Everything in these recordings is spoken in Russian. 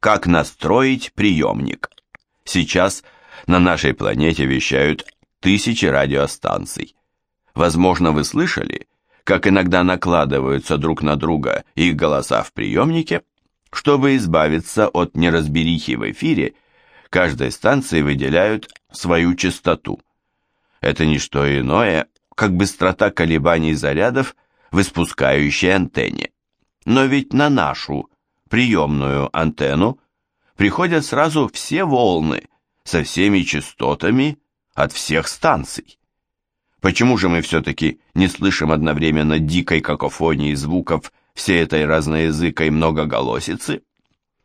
Как настроить приемник? Сейчас на нашей планете вещают тысячи радиостанций. Возможно, вы слышали, как иногда накладываются друг на друга их голоса в приемнике? Чтобы избавиться от неразберихи в эфире, каждой станции выделяют свою частоту. Это не что иное, как быстрота колебаний зарядов в испускающей антенне. Но ведь на нашу приемную антенну приходят сразу все волны со всеми частотами от всех станций. Почему же мы все-таки не слышим одновременно дикой какофонии звуков всей этой разноязыкой многоголосицы?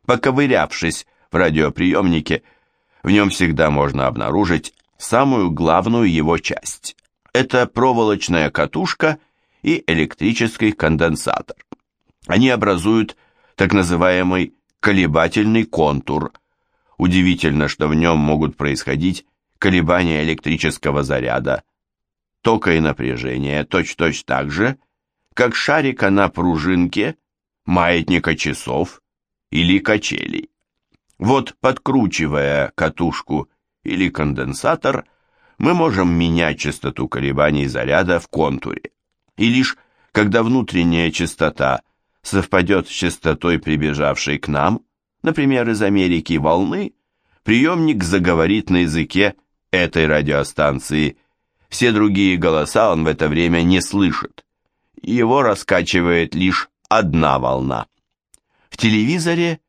Поковырявшись в радиоприемнике, в нем всегда можно обнаружить самую главную его часть. Это проволочная катушка и электрический конденсатор. Они образуют так называемый колебательный контур. Удивительно, что в нем могут происходить колебания электрического заряда, тока и напряжения точь-точь так же, как шарика на пружинке, маятника часов или качелей. Вот подкручивая катушку или конденсатор, мы можем менять частоту колебаний заряда в контуре. И лишь когда внутренняя частота совпадет с частотой прибежавшей к нам, например, из Америки волны, приемник заговорит на языке этой радиостанции. Все другие голоса он в это время не слышит. Его раскачивает лишь одна волна. В телевизоре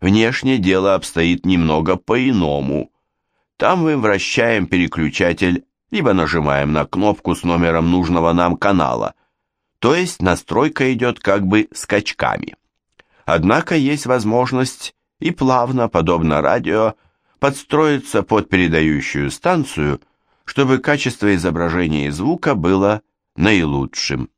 внешне дело обстоит немного по-иному. Там мы вращаем переключатель, либо нажимаем на кнопку с номером нужного нам канала – то есть настройка идет как бы скачками. Однако есть возможность и плавно, подобно радио, подстроиться под передающую станцию, чтобы качество изображения и звука было наилучшим.